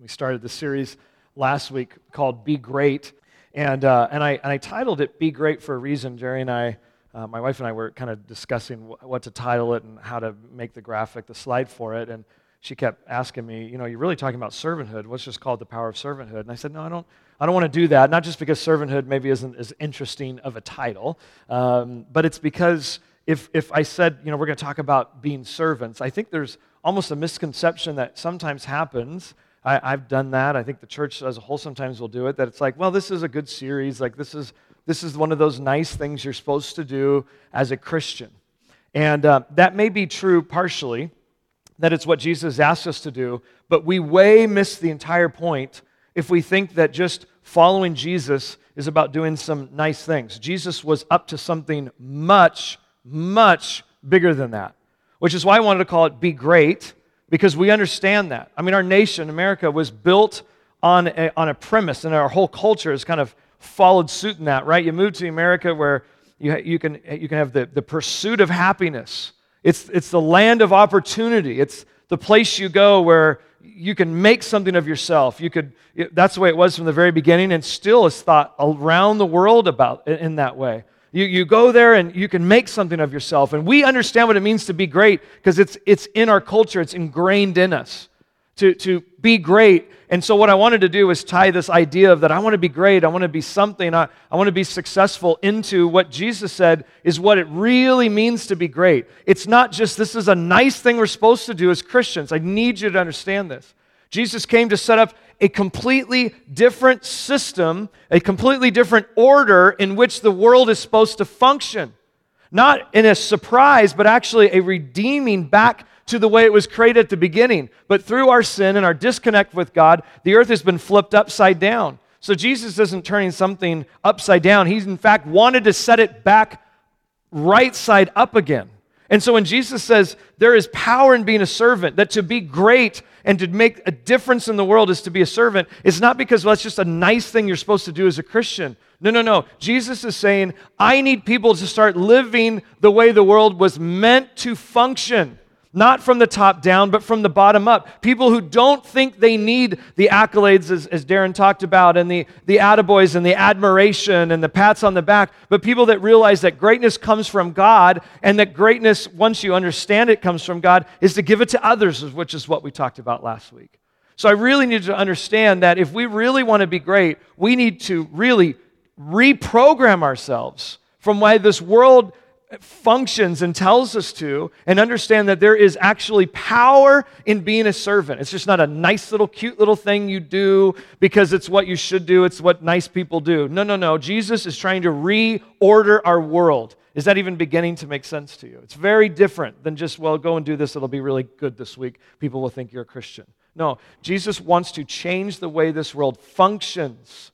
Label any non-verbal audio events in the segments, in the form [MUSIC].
We started the series last week called Be Great. And, uh, and, I, and I titled it Be Great for a reason. Jerry and I, uh, my wife and I were kind of discussing wh- what to title it and how to make the graphic, the slide for it. And she kept asking me, you know, you're really talking about servanthood. What's just called the power of servanthood? And I said, no, I don't, I don't want to do that. Not just because servanthood maybe isn't as interesting of a title, um, but it's because if, if I said, you know, we're going to talk about being servants, I think there's almost a misconception that sometimes happens. I, have done that. I think the church as a whole sometimes will do it. That it's like, well, this is a good series. Like this is this is one of those nice things you're supposed to do as a Christian, and uh, that may be true partially. That it's what Jesus asked us to do, but we way miss the entire point if we think that just following Jesus is about doing some nice things. Jesus was up to something much, much bigger than that which is why I wanted to call it Be Great, because we understand that. I mean, our nation, America, was built on a, on a premise, and our whole culture has kind of followed suit in that, right? You move to America where you, you, can, you can have the, the pursuit of happiness, it's, it's the land of opportunity, it's the place you go where you can make something of yourself. You could, that's the way it was from the very beginning, and still is thought around the world about in that way. You, you go there and you can make something of yourself. And we understand what it means to be great because it's, it's in our culture, it's ingrained in us to, to be great. And so, what I wanted to do is tie this idea of that I want to be great, I want to be something, I, I want to be successful into what Jesus said is what it really means to be great. It's not just this is a nice thing we're supposed to do as Christians. I need you to understand this. Jesus came to set up a completely different system, a completely different order in which the world is supposed to function. Not in a surprise, but actually a redeeming back to the way it was created at the beginning. But through our sin and our disconnect with God, the earth has been flipped upside down. So Jesus isn't turning something upside down. He's, in fact, wanted to set it back right side up again. And so when Jesus says there is power in being a servant, that to be great and to make a difference in the world is to be a servant, it's not because well, that's just a nice thing you're supposed to do as a Christian. No, no, no. Jesus is saying, I need people to start living the way the world was meant to function. Not from the top down, but from the bottom up. People who don't think they need the accolades, as, as Darren talked about, and the, the attaboys and the admiration and the pats on the back, but people that realize that greatness comes from God and that greatness, once you understand it comes from God, is to give it to others, which is what we talked about last week. So I really need to understand that if we really want to be great, we need to really reprogram ourselves from why this world functions and tells us to, and understand that there is actually power in being a servant. It's just not a nice little, cute little thing you do because it's what you should do, it's what nice people do. No, no, no. Jesus is trying to reorder our world. Is that even beginning to make sense to you? It's very different than just, well, go and do this, it'll be really good this week. People will think you're a Christian. No, Jesus wants to change the way this world functions.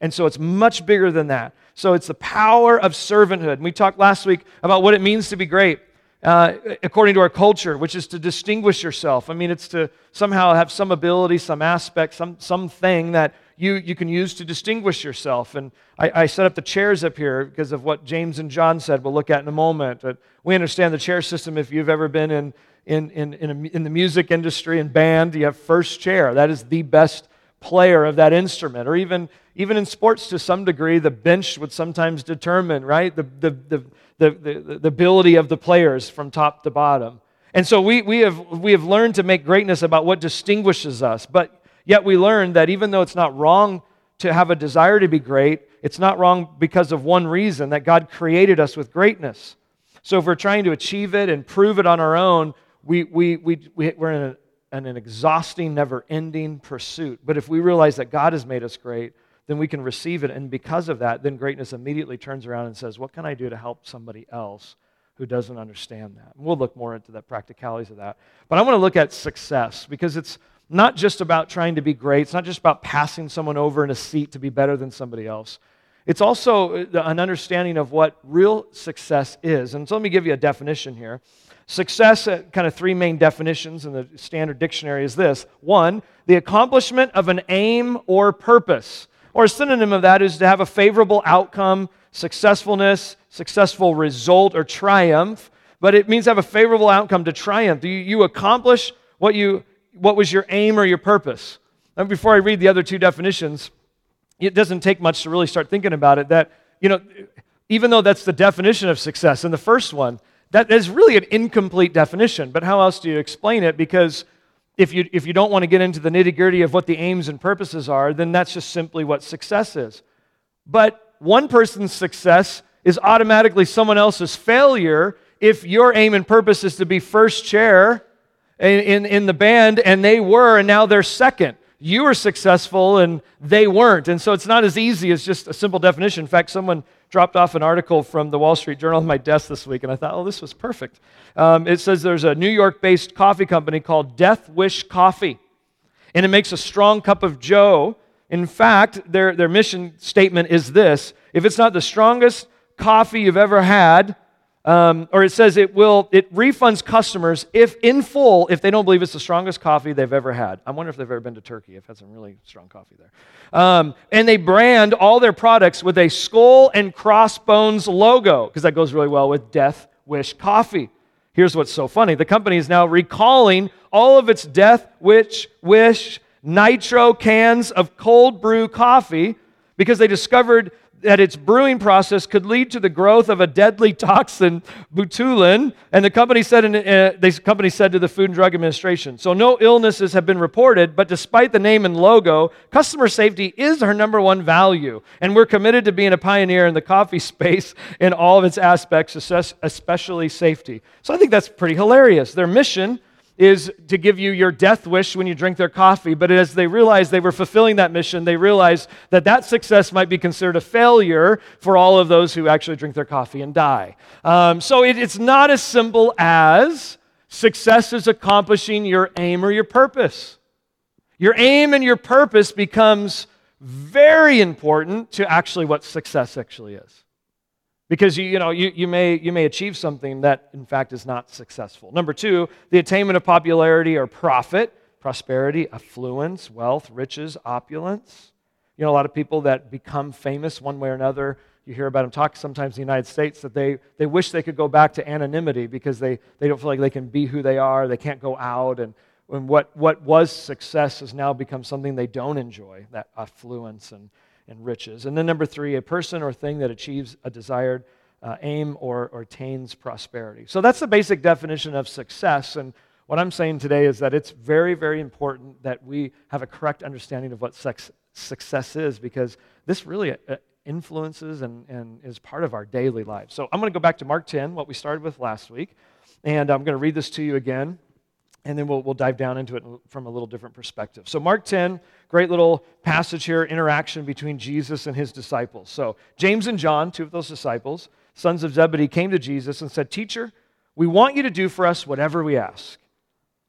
And so it's much bigger than that. So it's the power of servanthood. And we talked last week about what it means to be great. Uh, according to our culture, which is to distinguish yourself. I mean, it's to somehow have some ability, some aspect, some something that you, you can use to distinguish yourself. And I, I set up the chairs up here because of what James and John said. We'll look at in a moment. But we understand the chair system. If you've ever been in in in in, a, in the music industry and band, you have first chair. That is the best player of that instrument, or even, even in sports to some degree, the bench would sometimes determine, right, the, the, the, the, the, the ability of the players from top to bottom. And so we, we, have, we have learned to make greatness about what distinguishes us, but yet we learn that even though it's not wrong to have a desire to be great, it's not wrong because of one reason that God created us with greatness. So if we're trying to achieve it and prove it on our own, we, we, we, we, we're in a, and an exhausting, never ending pursuit. But if we realize that God has made us great, then we can receive it. And because of that, then greatness immediately turns around and says, What can I do to help somebody else who doesn't understand that? And we'll look more into the practicalities of that. But I want to look at success because it's not just about trying to be great, it's not just about passing someone over in a seat to be better than somebody else. It's also an understanding of what real success is. And so let me give you a definition here. Success, kind of three main definitions in the standard dictionary, is this one, the accomplishment of an aim or purpose. Or a synonym of that is to have a favorable outcome, successfulness, successful result, or triumph. But it means have a favorable outcome to triumph. You, you accomplish what, you, what was your aim or your purpose. And before I read the other two definitions, it doesn't take much to really start thinking about it that, you know, even though that's the definition of success in the first one, that is really an incomplete definition. But how else do you explain it? Because if you, if you don't want to get into the nitty gritty of what the aims and purposes are, then that's just simply what success is. But one person's success is automatically someone else's failure if your aim and purpose is to be first chair in, in, in the band and they were and now they're second you were successful and they weren't. And so it's not as easy as just a simple definition. In fact, someone dropped off an article from the Wall Street Journal on my desk this week, and I thought, oh, this was perfect. Um, it says there's a New York based coffee company called Death Wish Coffee, and it makes a strong cup of Joe. In fact, their, their mission statement is this if it's not the strongest coffee you've ever had, um, or it says it will it refunds customers if in full if they don't believe it's the strongest coffee they've ever had. I wonder if they've ever been to turkey i've had some really strong coffee there. Um, and they brand all their products with a skull and crossbones logo because that goes really well with death wish coffee. Here's what's so funny. The company is now recalling all of its death wish wish nitro cans of cold brew coffee because they discovered that its brewing process could lead to the growth of a deadly [LAUGHS] toxin, botulin, and the company said, in, uh, the company said to the Food and Drug Administration. So no illnesses have been reported, but despite the name and logo, customer safety is our number one value, and we're committed to being a pioneer in the coffee [LAUGHS] space in all of its aspects, especially safety. So I think that's pretty hilarious. Their mission is to give you your death wish when you drink their coffee. But as they realized they were fulfilling that mission, they realized that that success might be considered a failure for all of those who actually drink their coffee and die. Um, so it, it's not as simple as success is accomplishing your aim or your purpose. Your aim and your purpose becomes very important to actually what success actually is because you, you, know, you, you, may, you may achieve something that in fact is not successful. Number two, the attainment of popularity or profit, prosperity, affluence, wealth, riches, opulence. You know, a lot of people that become famous one way or another, you hear about them talk sometimes in the United States that they, they wish they could go back to anonymity because they, they don't feel like they can be who they are, they can't go out, and, and what, what was success has now become something they don't enjoy, that affluence and and riches. And then number three, a person or thing that achieves a desired uh, aim or, or attains prosperity. So that's the basic definition of success. And what I'm saying today is that it's very, very important that we have a correct understanding of what sex, success is because this really uh, influences and, and is part of our daily life. So I'm going to go back to Mark 10, what we started with last week, and I'm going to read this to you again and then we'll, we'll dive down into it from a little different perspective. So, Mark 10, great little passage here, interaction between Jesus and his disciples. So, James and John, two of those disciples, sons of Zebedee, came to Jesus and said, Teacher, we want you to do for us whatever we ask.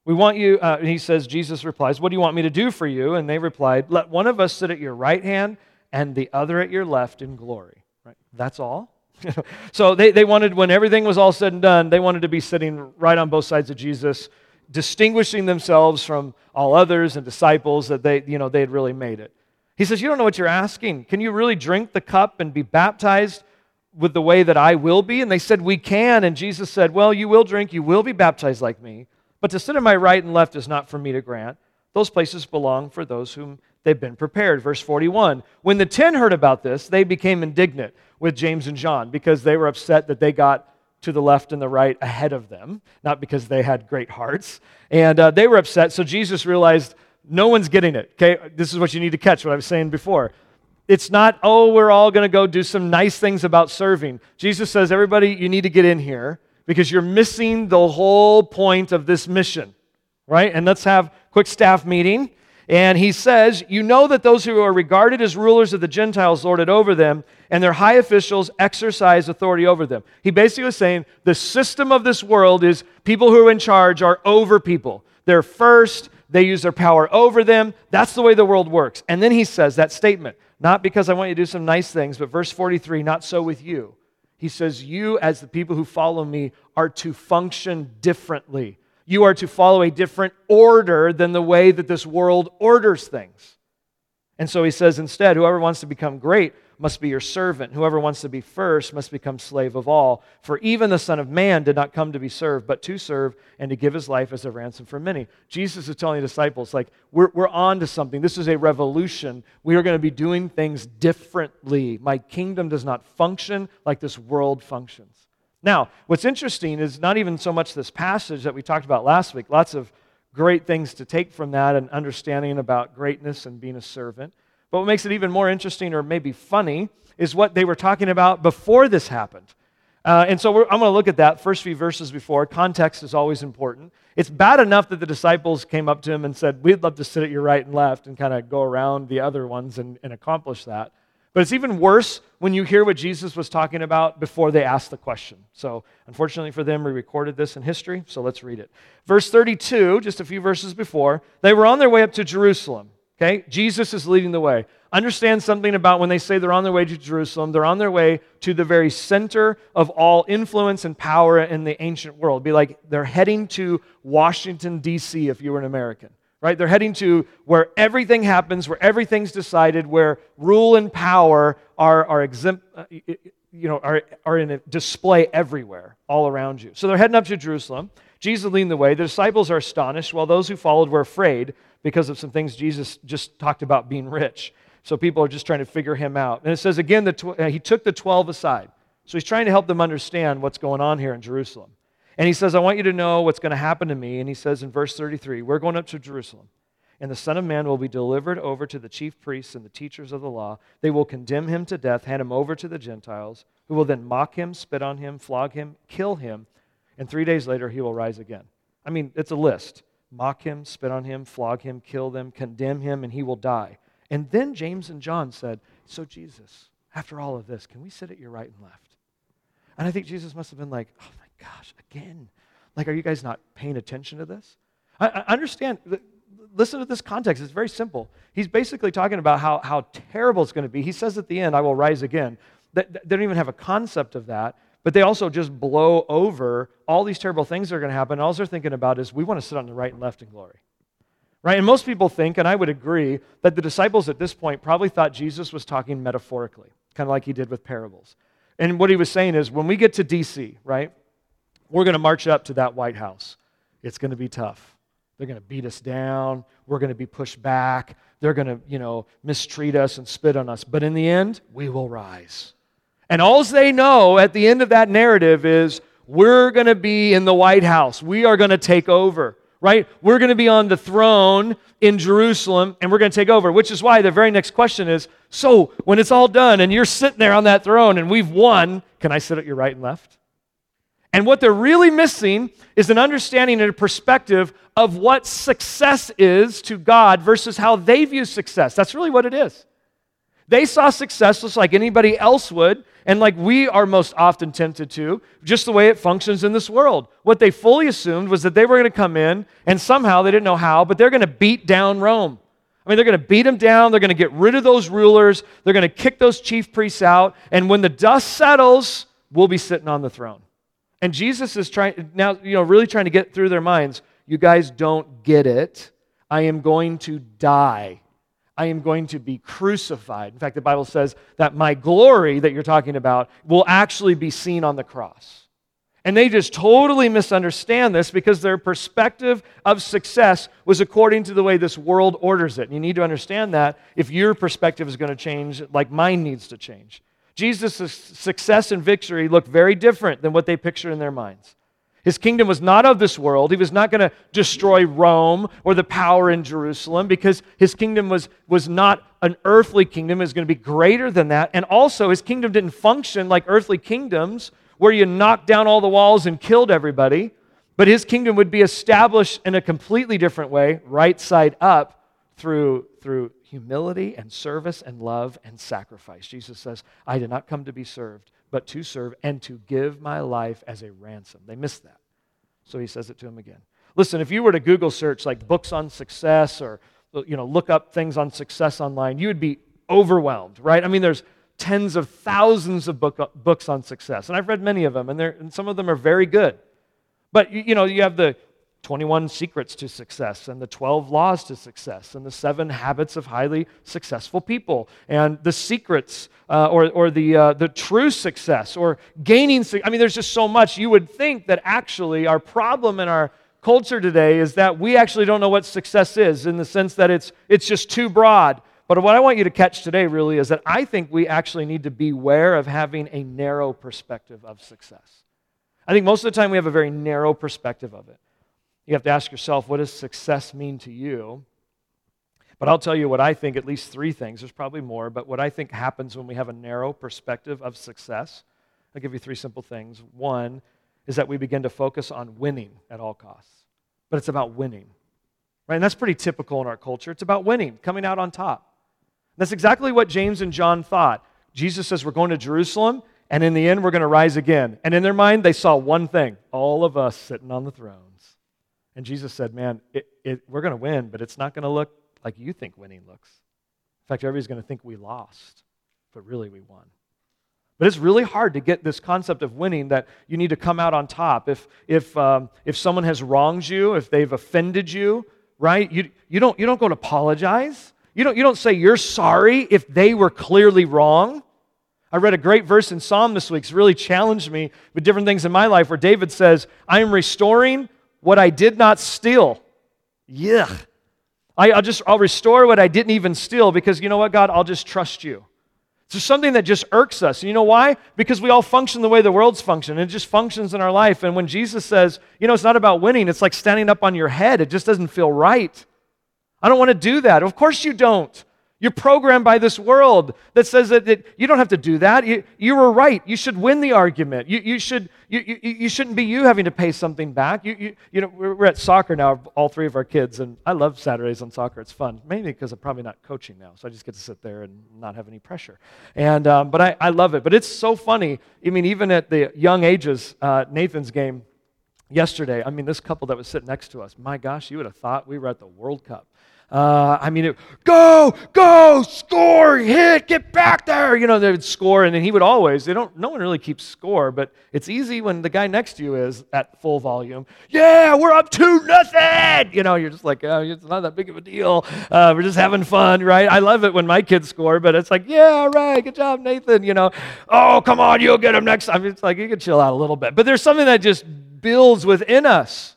We want you, uh, and he says, Jesus replies, What do you want me to do for you? And they replied, Let one of us sit at your right hand and the other at your left in glory. Right? That's all. [LAUGHS] so they, they wanted, when everything was all said and done, they wanted to be sitting right on both sides of Jesus distinguishing themselves from all others and disciples that they, you know, they had really made it. He says, You don't know what you're asking. Can you really drink the cup and be baptized with the way that I will be? And they said, We can. And Jesus said, Well, you will drink, you will be baptized like me. But to sit at my right and left is not for me to grant. Those places belong for those whom they've been prepared. Verse 41. When the ten heard about this, they became indignant with James and John because they were upset that they got to the left and the right ahead of them, not because they had great hearts. And uh, they were upset, so Jesus realized no one's getting it. Okay, this is what you need to catch, what I was saying before. It's not, oh, we're all going to go do some nice things about serving. Jesus says, everybody, you need to get in here because you're missing the whole point of this mission, right? And let's have quick staff meeting and he says, You know that those who are regarded as rulers of the Gentiles lord it over them, and their high officials exercise authority over them. He basically was saying the system of this world is people who are in charge are over people. They're first, they use their power over them. That's the way the world works. And then he says that statement, not because I want you to do some nice things, but verse 43, not so with you. He says, You, as the people who follow me, are to function differently you are to follow a different order than the way that this world orders things. And so he says instead, whoever wants to become great must be your servant. Whoever wants to be first must become slave of all. For even the Son of Man did not come to be served, but to serve and to give his life as a ransom for many. Jesus is telling the disciples, like, we're, we're on to something. This is a revolution. We are going to be doing things differently. My kingdom does not function like this world functions. Now, what's interesting is not even so much this passage that we talked about last week, lots of great things to take from that and understanding about greatness and being a servant. But what makes it even more interesting or maybe funny is what they were talking about before this happened. Uh, and so I'm going to look at that first few verses before. Context is always important. It's bad enough that the disciples came up to him and said, We'd love to sit at your right and left and kind of go around the other ones and, and accomplish that. But it's even worse when you hear what Jesus was talking about before they asked the question. So, unfortunately for them, we recorded this in history, so let's read it. Verse 32, just a few verses before, they were on their way up to Jerusalem. Okay? Jesus is leading the way. Understand something about when they say they're on their way to Jerusalem, they're on their way to the very center of all influence and power in the ancient world. It'd be like they're heading to Washington, D.C., if you were an American right? They're heading to where everything happens, where everything's decided, where rule and power are, are exempt, uh, you know, are, are in a display everywhere, all around you. So they're heading up to Jerusalem. Jesus leading the way. The disciples are astonished, while those who followed were afraid because of some things Jesus just talked about being rich. So people are just trying to figure him out. And it says again, that tw- uh, he took the 12 aside. So he's trying to help them understand what's going on here in Jerusalem. And he says, I want you to know what's going to happen to me. And he says in verse 33, We're going up to Jerusalem, and the Son of Man will be delivered over to the chief priests and the teachers of the law. They will condemn him to death, hand him over to the Gentiles, who will then mock him, spit on him, flog him, kill him, and three days later he will rise again. I mean, it's a list mock him, spit on him, flog him, kill them, condemn him, and he will die. And then James and John said, So, Jesus, after all of this, can we sit at your right and left? And I think Jesus must have been like, Oh gosh, again. Like, are you guys not paying attention to this? I, I understand. Listen to this context. It's very simple. He's basically talking about how, how terrible it's going to be. He says at the end, I will rise again. They, they don't even have a concept of that, but they also just blow over all these terrible things that are going to happen. All they're thinking about is, we want to sit on the right and left in glory. Right? And most people think, and I would agree, that the disciples at this point probably thought Jesus was talking metaphorically, kind of like he did with parables. And what he was saying is, when we get to DC, right, we're going to march up to that White House. It's going to be tough. They're going to beat us down. We're going to be pushed back. They're going to, you know, mistreat us and spit on us. But in the end, we will rise. And all they know at the end of that narrative is we're going to be in the White House. We are going to take over, right? We're going to be on the throne in Jerusalem and we're going to take over, which is why the very next question is so when it's all done and you're sitting there on that throne and we've won, can I sit at your right and left? And what they're really missing is an understanding and a perspective of what success is to God versus how they view success. That's really what it is. They saw success just like anybody else would, and like we are most often tempted to, just the way it functions in this world. What they fully assumed was that they were going to come in, and somehow they didn't know how, but they're going to beat down Rome. I mean, they're going to beat them down, they're going to get rid of those rulers, they're going to kick those chief priests out, and when the dust settles, we'll be sitting on the throne. And Jesus is trying now, you know, really trying to get through their minds. You guys don't get it. I am going to die. I am going to be crucified. In fact, the Bible says that my glory that you're talking about will actually be seen on the cross. And they just totally misunderstand this because their perspective of success was according to the way this world orders it. And you need to understand that if your perspective is going to change, like mine needs to change. Jesus' success and victory looked very different than what they pictured in their minds. His kingdom was not of this world. He was not going to destroy Rome or the power in Jerusalem because his kingdom was, was not an earthly kingdom. It was going to be greater than that. And also, his kingdom didn't function like earthly kingdoms where you knocked down all the walls and killed everybody. But his kingdom would be established in a completely different way, right side up, through, through humility and service and love and sacrifice. Jesus says, I did not come to be served, but to serve and to give my life as a ransom. They missed that. So he says it to him again. Listen, if you were to Google search like books on success or you know, look up things on success online, you would be overwhelmed, right? I mean, there's tens of thousands of book, books on success, and I've read many of them, and, and some of them are very good. But you, you know, you have the 21 Secrets to Success and the 12 Laws to Success and the seven habits of highly successful people and the secrets uh, or, or the, uh, the true success or gaining. Su- I mean, there's just so much. You would think that actually our problem in our culture today is that we actually don't know what success is in the sense that it's, it's just too broad. But what I want you to catch today really is that I think we actually need to beware of having a narrow perspective of success. I think most of the time we have a very narrow perspective of it. You have to ask yourself, what does success mean to you? But I'll tell you what I think, at least three things. There's probably more, but what I think happens when we have a narrow perspective of success. I'll give you three simple things. One is that we begin to focus on winning at all costs, but it's about winning. Right? And that's pretty typical in our culture. It's about winning, coming out on top. That's exactly what James and John thought. Jesus says, We're going to Jerusalem, and in the end, we're going to rise again. And in their mind, they saw one thing all of us sitting on the thrones. And Jesus said, Man, it, it, we're going to win, but it's not going to look like you think winning looks. In fact, everybody's going to think we lost, but really we won. But it's really hard to get this concept of winning that you need to come out on top. If, if, um, if someone has wronged you, if they've offended you, right, you, you, don't, you don't go and apologize. You don't, you don't say you're sorry if they were clearly wrong. I read a great verse in Psalm this week. It's really challenged me with different things in my life where David says, I am restoring what I did not steal. Yeah. I, will just, I'll restore what I didn't even steal because you know what, God, I'll just trust you. It's just something that just irks us. And you know why? Because we all function the way the world's function. It just functions in our life. And when Jesus says, you know, it's not about winning, it's like standing up on your head. It just doesn't feel right. I don't want to do that. Of course you don't. You're programmed by this world that says that, that you don't have to do that. You, you were right. You should win the argument. You, you, should, you, you, you shouldn't be you having to pay something back. You, you, you know, we're, at soccer now, all three of our kids, and I love Saturdays on soccer. It's fun, mainly because I'm probably not coaching now, so I just get to sit there and not have any pressure. And, um, but I, I love it. But it's so funny. I mean, even at the young ages, uh, Nathan's game yesterday, I mean, this couple that was sitting next to us, my gosh, you would have thought we were at the World Cup. Uh, I mean, it, go, go, score, hit, get back there. You know, they would score, and then he would always. They don't. No one really keeps score, but it's easy when the guy next to you is at full volume. Yeah, we're up two nothing. You know, you're just like, oh, it's not that big of a deal. Uh, we're just having fun, right? I love it when my kids score, but it's like, yeah, all right, good job, Nathan. You know, oh, come on, you'll get him next time. It's like you can chill out a little bit, but there's something that just builds within us.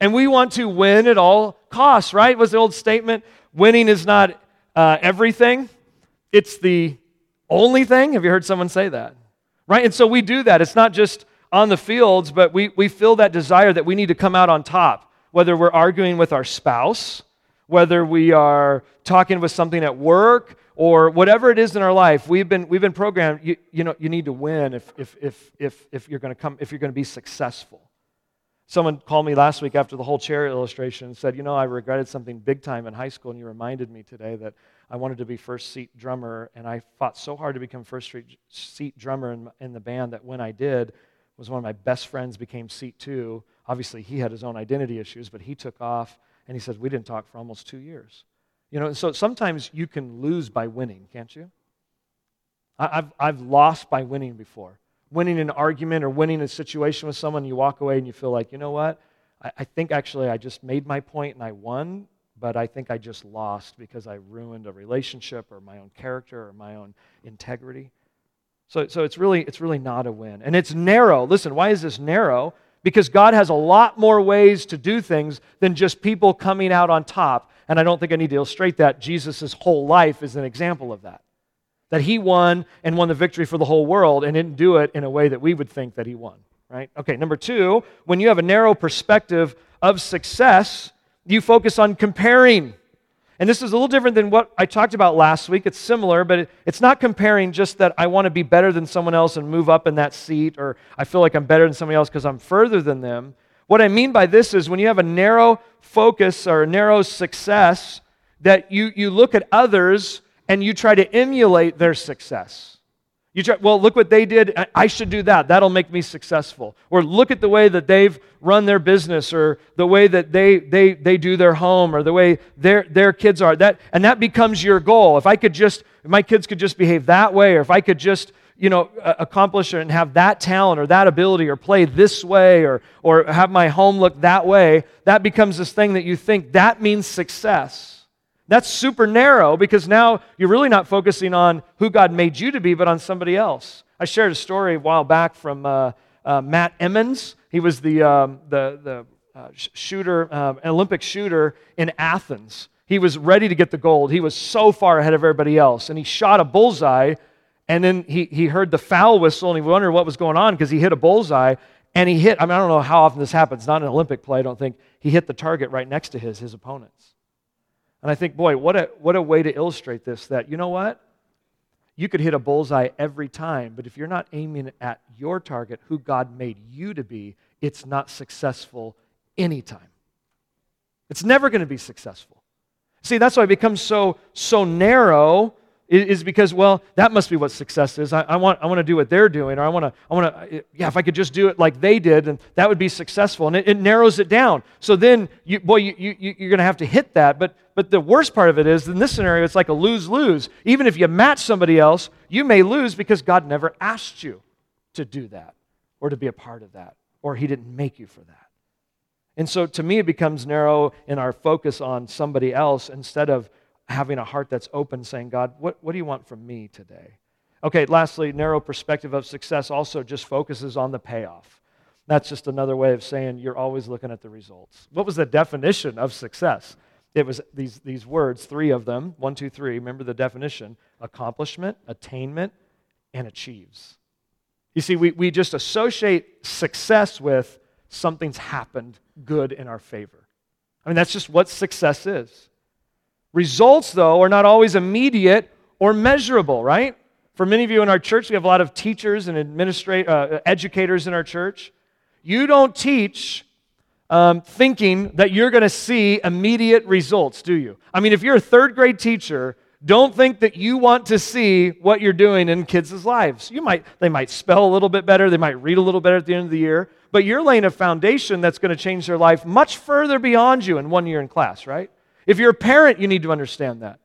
And we want to win at all costs, right? Was the old statement winning is not uh, everything, it's the only thing. Have you heard someone say that? Right? And so we do that. It's not just on the fields, but we, we feel that desire that we need to come out on top, whether we're arguing with our spouse, whether we are talking with something at work, or whatever it is in our life, we've been, we've been programmed, you, you know, you need to win if, if, if, if, if you're going to come, if you're going to be successful. Someone called me last week after the whole chair illustration and said, You know, I regretted something big time in high school, and you reminded me today that I wanted to be first seat drummer, and I fought so hard to become first seat drummer in, in the band that when I did, was one of my best friends became seat two. Obviously, he had his own identity issues, but he took off, and he said, We didn't talk for almost two years. You know, so sometimes you can lose by winning, can't you? I've, I've lost by winning before winning an argument or winning a situation with someone, you walk away and you feel like, you know what? I, I think actually I just made my point and I won, but I think I just lost because I ruined a relationship or my own character or my own integrity. So, so it's, really, it's really not a win. And it's narrow. Listen, why is this narrow? Because God has a lot more ways to do things than just people coming out on top. And I don't think I need to illustrate that. Jesus' whole life is an example of that that he won and won the victory for the whole world and didn't do it in a way that we would think that he won, right? Okay, number two, when you have a narrow perspective of success, you focus on comparing. And this is a little different than what I talked about last week. It's similar, but it's not comparing just that I want to be better than someone else and move up in that seat, or I feel like I'm better than somebody else because I'm further than them. What I mean by this is when you have a narrow focus or a narrow success, that you, you look at others and you try to emulate their success. You try, well, look what they did. I should do that. That'll make me successful. Or look at the way that they've run their business or the way that they, they, they do their home or the way their, their kids are. That, and that becomes your goal. If I could just, if my kids could just behave that way, or if I could just, you know, accomplish and have that talent or that ability or play this way or, or have my home look that way, that becomes this thing that you think that means success. That's super narrow because now you're really not focusing on who God made you to be, but on somebody else. I shared a story a while back from uh, uh, Matt Emmons. He was the, um, the, the uh, shooter, um, Olympic shooter in Athens. He was ready to get the gold. He was so far ahead of everybody else. And he shot a bullseye and then he, he heard the foul whistle and he wondered what was going on because he hit a bullseye and he hit, I mean, I don't know how often this happens, not an Olympic play, I don't think. He hit the target right next to his, his opponents. And I think, boy, what a, what a way to illustrate this that, you know what? You could hit a bullseye every time, but if you're not aiming at your target, who God made you to be, it's not successful anytime. It's never going to be successful. See, that's why it becomes so, so narrow is because well that must be what success is. I, I want, I want to do what they're doing or i want to i want to yeah if i could just do it like they did and that would be successful. And it, it narrows it down. So then you, boy you, you, you're going to have to hit that. But but the worst part of it is in this scenario it's like a lose-lose. Even if you match somebody else you may lose because god never asked you to do that or to be a part of that or he didn't make you for that. And so to me it becomes narrow in our focus on somebody else instead of having a heart that's open, saying, God, what, what do you want from me today? Okay, lastly, narrow perspective of success also just focuses on the payoff. That's just another way of saying you're always looking at the results. What was the definition of success? It was these, these words, three of them, one, two, three. Remember the definition accomplishment, attainment, and achieves. You see, we, we just associate success with something's happened good in our favor. I mean, that's just what success is. Results, though, are not always immediate or measurable, right? For many of you in our church, we have a lot of teachers and administrat- uh, educators in our church. You don't teach um, thinking that you're going to see immediate results, do you? I mean, if you're a third grade teacher, don't think that you want to see what you're doing in kids' lives. You might, they might spell a little bit better, they might read a little better at the end of the year, but you're laying a foundation that's going to change their life much further beyond you in one year in class, right? If you're a parent, you need to understand that.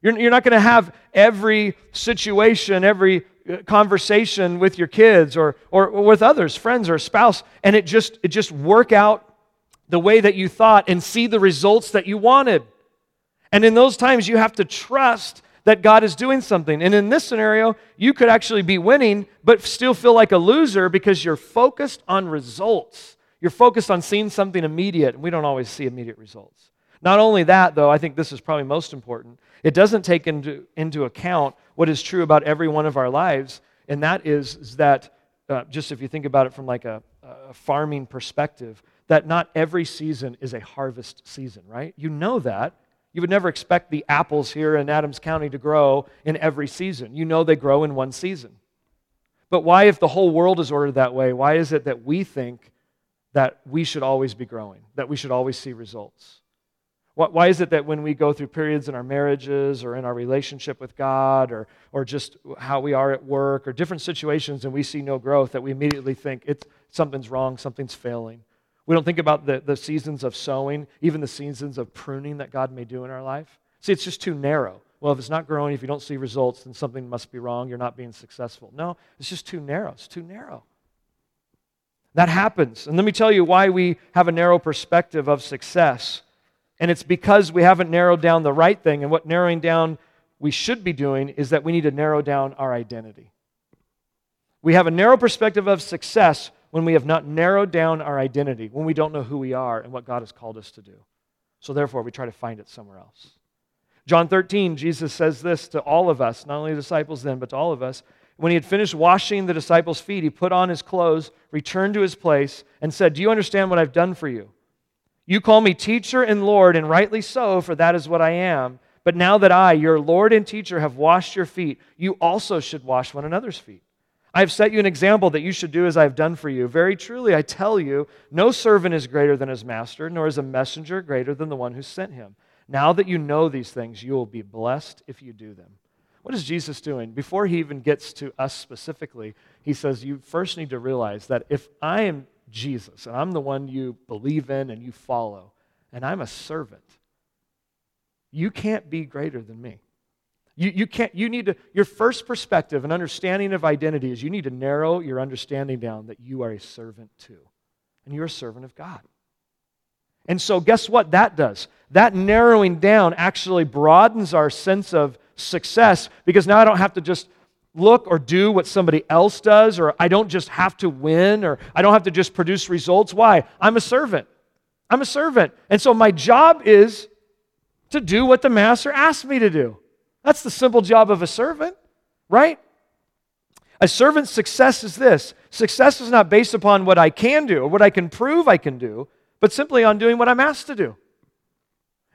You're, you're not going to have every situation, every uh, conversation with your kids or, or, with others, friends or spouse, and it just, it just work out the way that you thought and see the results that you wanted. And in those times, you have to trust that God is doing something. And in this scenario, you could actually be winning, but still feel like a loser because you're focused on results. You're focused on seeing something immediate, and we don't always see immediate results. Not only that, though, I think this is probably most important, it doesn't take into, into account what is true about every one of our lives, and that is, is that, uh, just if you think about it from like a, a farming perspective, that not every season is a harvest season, right? You know that. You would never expect the apples here in Adams County to grow in every season. You know they grow in one season. But why, if the whole world is ordered that way, why is it that we think that we should always be growing, that we should always see results? Why is it that when we go through periods in our marriages or in our relationship with God or, or just how we are at work or different situations and we see no growth, that we immediately think it's, something's wrong, something's failing? We don't think about the, the seasons of sowing, even the seasons of pruning that God may do in our life. See, it's just too narrow. Well, if it's not growing, if you don't see results, then something must be wrong. You're not being successful. No, it's just too narrow. It's too narrow. That happens. And let me tell you why we have a narrow perspective of success. And it's because we haven't narrowed down the right thing. And what narrowing down we should be doing is that we need to narrow down our identity. We have a narrow perspective of success when we have not narrowed down our identity, when we don't know who we are and what God has called us to do. So therefore, we try to find it somewhere else. John 13, Jesus says this to all of us, not only the disciples then, but to all of us. When he had finished washing the disciples' feet, he put on his clothes, returned to his place, and said, Do you understand what I've done for you? You call me teacher and Lord, and rightly so, for that is what I am. But now that I, your Lord and teacher, have washed your feet, you also should wash one another's feet. I have set you an example that you should do as I have done for you. Very truly, I tell you, no servant is greater than his master, nor is a messenger greater than the one who sent him. Now that you know these things, you will be blessed if you do them. What is Jesus doing? Before he even gets to us specifically, he says, You first need to realize that if I am Jesus, and I'm the one you believe in and you follow, and I'm a servant. You can't be greater than me. You, you can't, you need to, your first perspective and understanding of identity is you need to narrow your understanding down that you are a servant too. And you're a servant of God. And so, guess what that does? That narrowing down actually broadens our sense of success because now I don't have to just look or do what somebody else does, or I don't just have to win, or I don't have to just produce results. Why? I'm a servant. I'm a servant. And so, my job is to do what the master asked me to do. That's the simple job of a servant, right? A servant's success is this success is not based upon what I can do or what I can prove I can do, but simply on doing what I'm asked to do.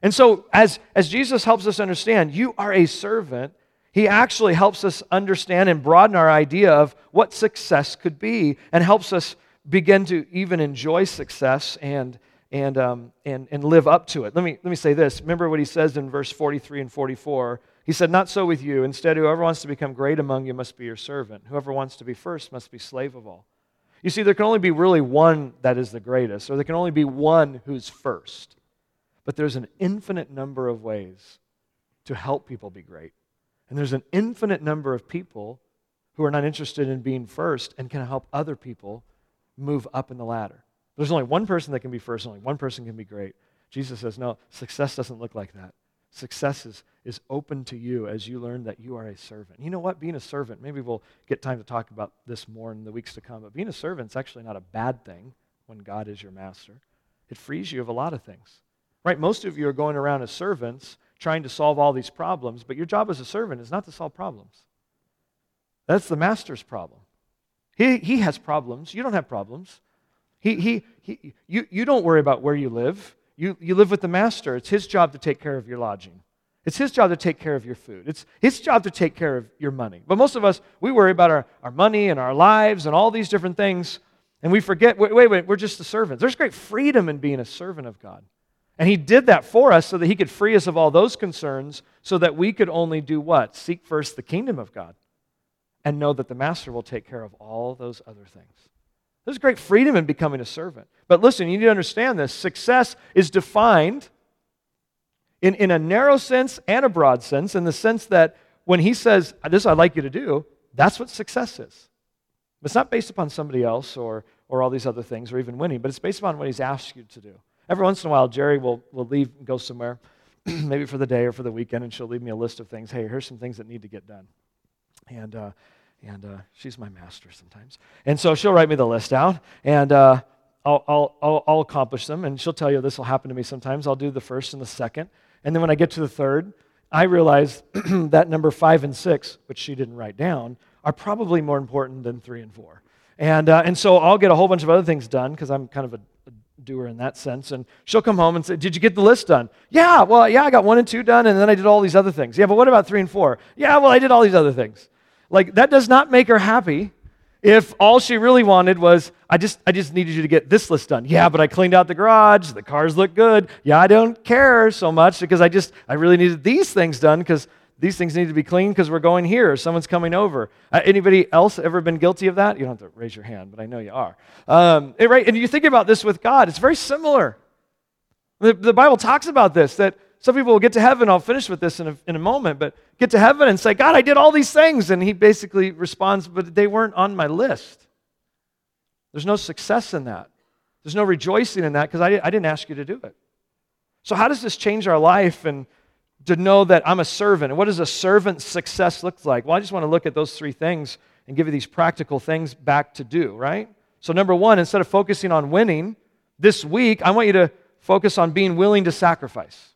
And so, as, as Jesus helps us understand, you are a servant, he actually helps us understand and broaden our idea of what success could be and helps us begin to even enjoy success and, and, um, and, and live up to it. Let me, let me say this. Remember what he says in verse 43 and 44 he said, Not so with you. Instead, whoever wants to become great among you must be your servant. Whoever wants to be first must be slave of all. You see, there can only be really one that is the greatest, or there can only be one who's first. But there's an infinite number of ways to help people be great. And there's an infinite number of people who are not interested in being first and can help other people move up in the ladder. There's only one person that can be first, only one person can be great. Jesus says, no, success doesn't look like that. Success is, is open to you as you learn that you are a servant. You know what? Being a servant, maybe we'll get time to talk about this more in the weeks to come, but being a servant is actually not a bad thing when God is your master. It frees you of a lot of things. Right? Most of you are going around as servants trying to solve all these problems, but your job as a servant is not to solve problems. That's the master's problem. He, he has problems. You don't have problems. He, he, he, you, you don't worry about where you live. You, you live with the master. It's his job to take care of your lodging. It's his job to take care of your food. It's his job to take care of your money. But most of us, we worry about our, our money and our lives and all these different things, and we forget wait, wait, wait, we're just the servants. There's great freedom in being a servant of God. And he did that for us so that he could free us of all those concerns so that we could only do what? Seek first the kingdom of God and know that the master will take care of all those other things. There's great freedom in becoming a servant. But listen, you need to understand this. Success is defined in, in a narrow sense and a broad sense, in the sense that when he says, This I'd like you to do, that's what success is. It's not based upon somebody else or, or all these other things or even winning, but it's based upon what he's asked you to do. Every once in a while, Jerry will, will leave and go somewhere, [CLEARS THROAT] maybe for the day or for the weekend, and she'll leave me a list of things. Hey, here's some things that need to get done. And uh, and uh, she's my master sometimes. And so she'll write me the list out, and uh, I'll, I'll, I'll, I'll, accomplish them. And she'll tell you this will happen to me sometimes. I'll do the first and the second. And then when I get to the third, I realize [CLEARS THROAT] that number five and six, which she didn't write down, are probably more important than three and four. And, uh, and so I'll get a whole bunch of other things done because I'm kind of a, a doer in that sense. And she'll come home and say, Did you get the list done? Yeah, well, yeah, I got one and two done, and then I did all these other things. Yeah, but what about three and four? Yeah, well, I did all these other things. Like, that does not make her happy if all she really wanted was, I just, I just needed you to get this list done. Yeah, but I cleaned out the garage. The cars look good. Yeah, I don't care so much because I just, I really needed these things done because these things need to be clean because we're going here. Someone's coming over. Uh, anybody else ever been guilty of that? You don't have to raise your hand, but I know you are. Um, right? And you think about this with God, it's very similar. The, the Bible talks about this that some people will get to heaven. I'll finish with this in a, in a moment, but get to heaven and say, God, I did all these things. And he basically responds, but they weren't on my list. There's no success in that. There's no rejoicing in that because I, I didn't ask you to do it. So, how does this change our life and to know that I'm a servant? And what does a servant's success look like? Well, I just want to look at those three things and give you these practical things back to do, right? So, number one, instead of focusing on winning this week, I want you to focus on being willing to sacrifice.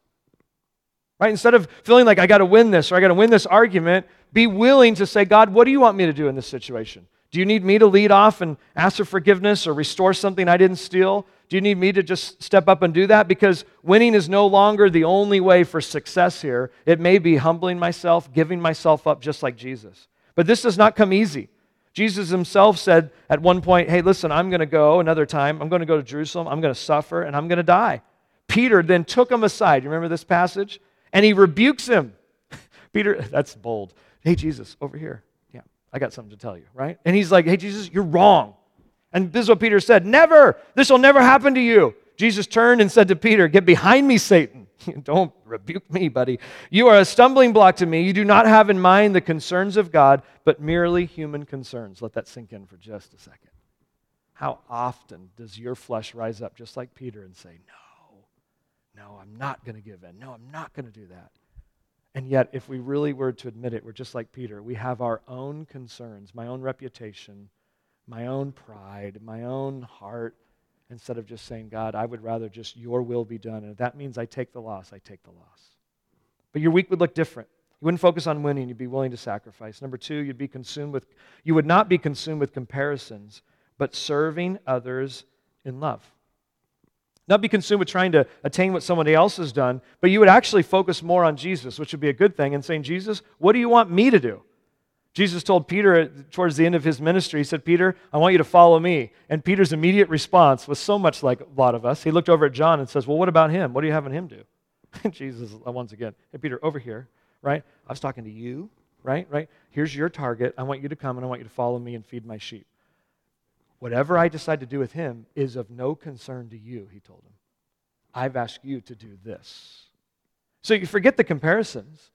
Right? Instead of feeling like I got to win this or I got to win this argument, be willing to say, God, what do you want me to do in this situation? Do you need me to lead off and ask for forgiveness or restore something I didn't steal? Do you need me to just step up and do that? Because winning is no longer the only way for success here. It may be humbling myself, giving myself up just like Jesus. But this does not come easy. Jesus himself said at one point, Hey, listen, I'm going to go another time. I'm going to go to Jerusalem. I'm going to suffer and I'm going to die. Peter then took him aside. You remember this passage? and he rebukes him. [LAUGHS] Peter, that's bold. Hey, Jesus, over here. Yeah, I got something to tell you, right? And he's like, Hey, Jesus, you're wrong. And this is what Peter said Never. This will never happen to you. Jesus turned and said to Peter, Get behind me, Satan. [LAUGHS] Don't rebuke me, buddy. You are a stumbling block to me. You do not have in mind the concerns of God, but merely human concerns. Let that sink in for just a second. How often does your flesh rise up just like Peter and say, No, no, I'm not going to give in. No, I'm not going to do that. And yet, if we really were to admit it, we're just like Peter. We have our own concerns, my own reputation, my own pride, my own heart, instead of just saying, God, I would rather just your will be done. And if that means I take the loss, I take the loss. But your week would look different. You wouldn't focus on winning, you'd be willing to sacrifice. Number two, you'd be consumed with, you would not be consumed with comparisons, but serving others in love. Not be consumed with trying to attain what somebody else has done, but you would actually focus more on Jesus, which would be a good thing, and saying, Jesus, what do you want me to do? Jesus told Peter towards the end of his ministry, he said, Peter, I want you to follow me. And Peter's immediate response was so much like a lot of us. He looked over at John and says, Well, what about him? What are you having him do? [LAUGHS] And Jesus, uh, once again, hey, Peter, over here, right? I was talking to you, right? Right? Here's your target. I want you to come and I want you to follow me and feed my sheep. Whatever I decide to do with him is of no concern to you, he told him. I've asked you to do this. So you forget the comparisons.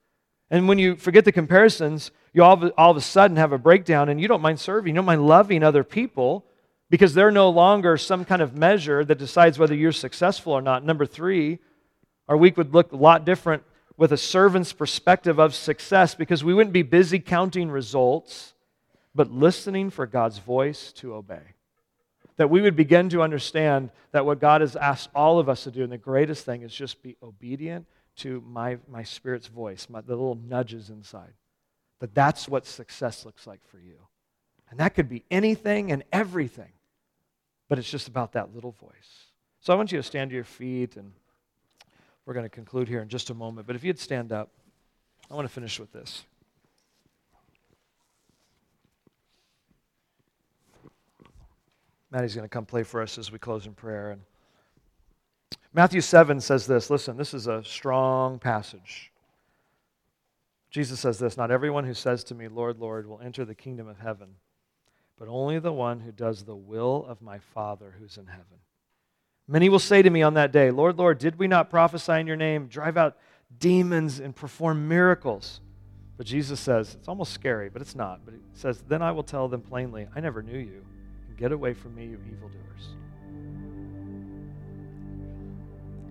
And when you forget the comparisons, you all of, all of a sudden have a breakdown and you don't mind serving, you don't mind loving other people because they're no longer some kind of measure that decides whether you're successful or not. Number three, our week would look a lot different with a servant's perspective of success because we wouldn't be busy counting results, but listening for God's voice to obey. That we would begin to understand that what God has asked all of us to do, and the greatest thing is just be obedient to my, my spirit's voice, my, the little nudges inside. That that's what success looks like for you. And that could be anything and everything, but it's just about that little voice. So I want you to stand to your feet, and we're going to conclude here in just a moment. But if you'd stand up, I want to finish with this. Maddie's going to come play for us as we close in prayer. And Matthew 7 says this listen, this is a strong passage. Jesus says this Not everyone who says to me, Lord, Lord, will enter the kingdom of heaven, but only the one who does the will of my Father who's in heaven. Many will say to me on that day, Lord, Lord, did we not prophesy in your name, drive out demons, and perform miracles? But Jesus says, it's almost scary, but it's not. But he says, Then I will tell them plainly, I never knew you. Get away from me, you evildoers.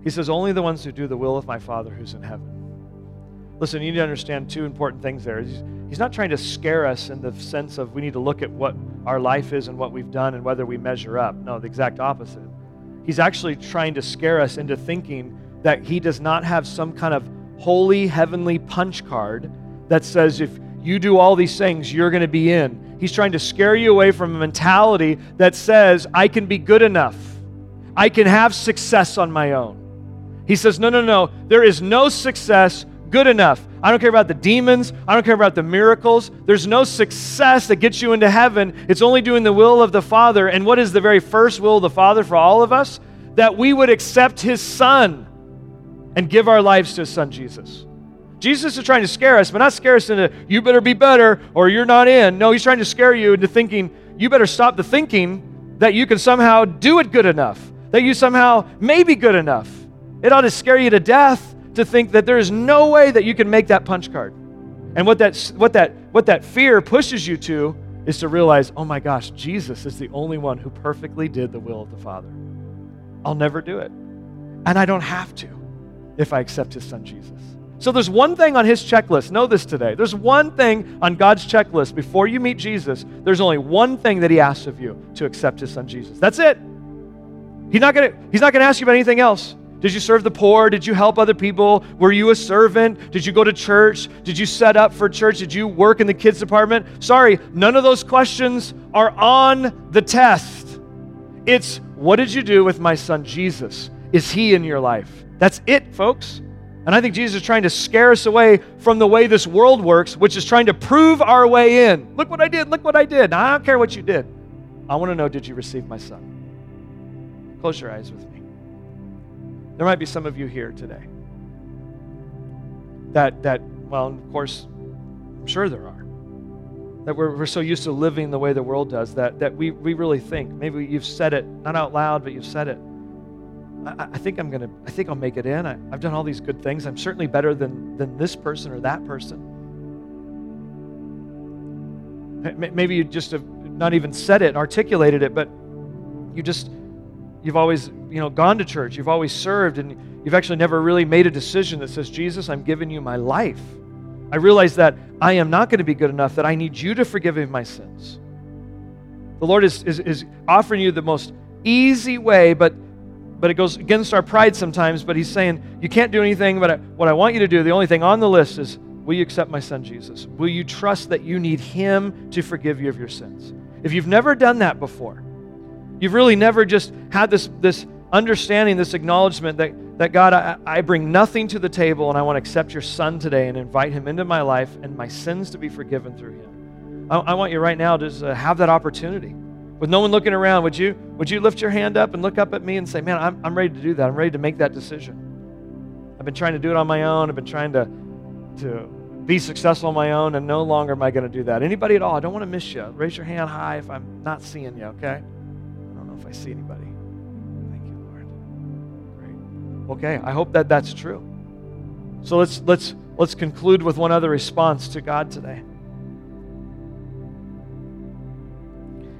He says, Only the ones who do the will of my Father who's in heaven. Listen, you need to understand two important things there. He's, he's not trying to scare us in the sense of we need to look at what our life is and what we've done and whether we measure up. No, the exact opposite. He's actually trying to scare us into thinking that he does not have some kind of holy heavenly punch card that says if you do all these things, you're going to be in. He's trying to scare you away from a mentality that says, I can be good enough, I can have success on my own. He says, No, no, no. There is no success good enough. I don't care about the demons. I don't care about the miracles. There's no success that gets you into heaven. It's only doing the will of the Father. And what is the very first will of the Father for all of us? That we would accept His Son and give our lives to His Son, Jesus. Jesus is trying to scare us, but not scare us into, you better be better or you're not in. No, He's trying to scare you into thinking, you better stop the thinking that you can somehow do it good enough, that you somehow may be good enough. It ought to scare you to death to think that there is no way that you can make that punch card. And what that, what that, what that fear pushes you to is to realize, oh my gosh, Jesus is the only one who perfectly did the will of the Father. I'll never do it. And I don't have to if I accept his son Jesus. So there's one thing on his checklist. Know this today. There's one thing on God's checklist before you meet Jesus. There's only one thing that he asks of you to accept his son Jesus. That's it. He's not to he's not going to ask you about anything else. Did you serve the poor? Did you help other people? Were you a servant? Did you go to church? Did you set up for church? Did you work in the kids department? Sorry, none of those questions are on the test. It's what did you do with my son Jesus? Is he in your life? That's it, folks. And I think Jesus is trying to scare us away from the way this world works, which is trying to prove our way in. Look what I did. Look what I did. I don't care what you did. I want to know did you receive my son? Close your eyes with me. There might be some of you here today that, that well, of course, I'm sure there are. That we're, we're so used to living the way the world does that, that we, we really think. Maybe you've said it, not out loud, but you've said it. I, think I'm going to, I think I'll make it in. I, I've done all these good things. I'm certainly better than, than this person or that person. Maybe you just have not even said it, articulated it, but you just, you've always, you know, gone to church. You've always served, and you've actually never really made a decision that says, Jesus, I'm giving you my life. I realize that I am not going to be good enough, that I need you to forgive me my sins. The Lord is, is, is offering you the most easy way, but, but it goes against our pride sometimes. But He's saying, You can't do anything, but I, what I want you to do, the only thing on the list is, Will you accept my son Jesus? Will you trust that you need him to forgive you of your sins? If you've never done that before, you've really never just had this, this understanding, this acknowledgement that, that God, I, I bring nothing to the table and I want to accept your son today and invite him into my life and my sins to be forgiven through him. I, I want you right now to just, uh, have that opportunity. With no one looking around, would you, would you lift your hand up and look up at me and say, Man, I'm, I'm ready to do that. I'm ready to make that decision. I've been trying to do it on my own. I've been trying to, to be successful on my own, and no longer am I going to do that. Anybody at all? I don't want to miss you. Raise your hand high if I'm not seeing you, okay? If I see anybody. Thank you, Lord. Great. Okay, I hope that that's true. So let's let's let's conclude with one other response to God today.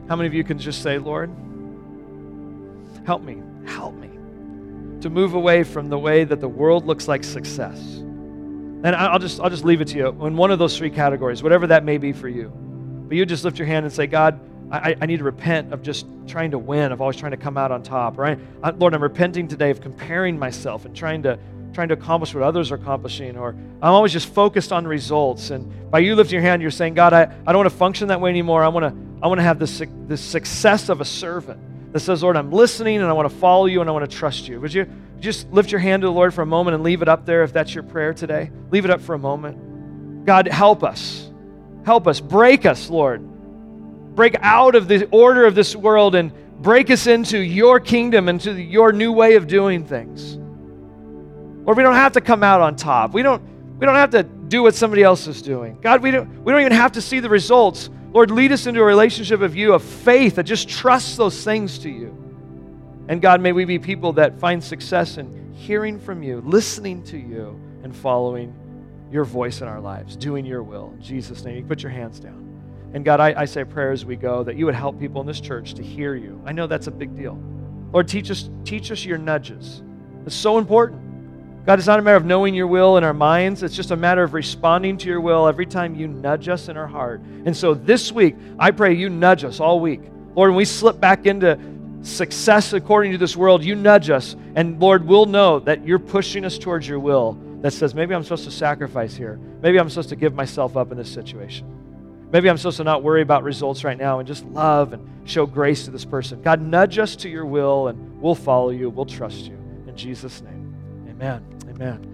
How many of you can just say, Lord, help me, help me to move away from the way that the world looks like success? And I'll just, I'll just leave it to you in one of those three categories, whatever that may be for you. But you just lift your hand and say, God, I, I need to repent of just trying to win, of always trying to come out on top. Right? Lord, I'm repenting today of comparing myself and trying to trying to accomplish what others are accomplishing, or I'm always just focused on results. And by you lifting your hand, you're saying, God, I, I don't want to function that way anymore. I want to I want to have this, this success of a servant that says, Lord, I'm listening and I want to follow you and I want to trust you. Would you just lift your hand to the Lord for a moment and leave it up there if that's your prayer today? Leave it up for a moment. God, help us. Help us. Break us, Lord. Break out of the order of this world and break us into your kingdom, into your new way of doing things. Lord, we don't have to come out on top. We don't, we don't have to do what somebody else is doing. God, we don't, we don't even have to see the results. Lord, lead us into a relationship of you, of faith that just trusts those things to you. And God, may we be people that find success in hearing from you, listening to you, and following your voice in our lives, doing your will. In Jesus' name, you put your hands down. And God, I, I say prayer as we go that you would help people in this church to hear you. I know that's a big deal. Lord, teach us, teach us your nudges. It's so important. God, it's not a matter of knowing your will in our minds. It's just a matter of responding to your will every time you nudge us in our heart. And so this week, I pray you nudge us all week. Lord, when we slip back into success according to this world, you nudge us. And Lord, we'll know that you're pushing us towards your will that says, maybe I'm supposed to sacrifice here. Maybe I'm supposed to give myself up in this situation. Maybe I'm supposed to not worry about results right now and just love and show grace to this person. God, nudge us to your will and we'll follow you. We'll trust you. In Jesus' name, amen. Amen.